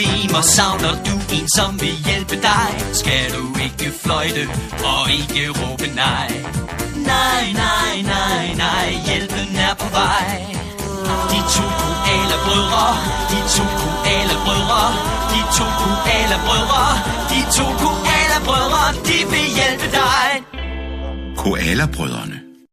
problemer savner du en, som vil hjælpe dig. Skal du ikke fløjte og ikke råbe nej. Nej, nej, nej, nej, hjælpen er på vej. De to koala-brødre, de to koala-brødre, de to koala-brødre, de to koala-brødre, de vil hjælpe dig. Koala-brødrene.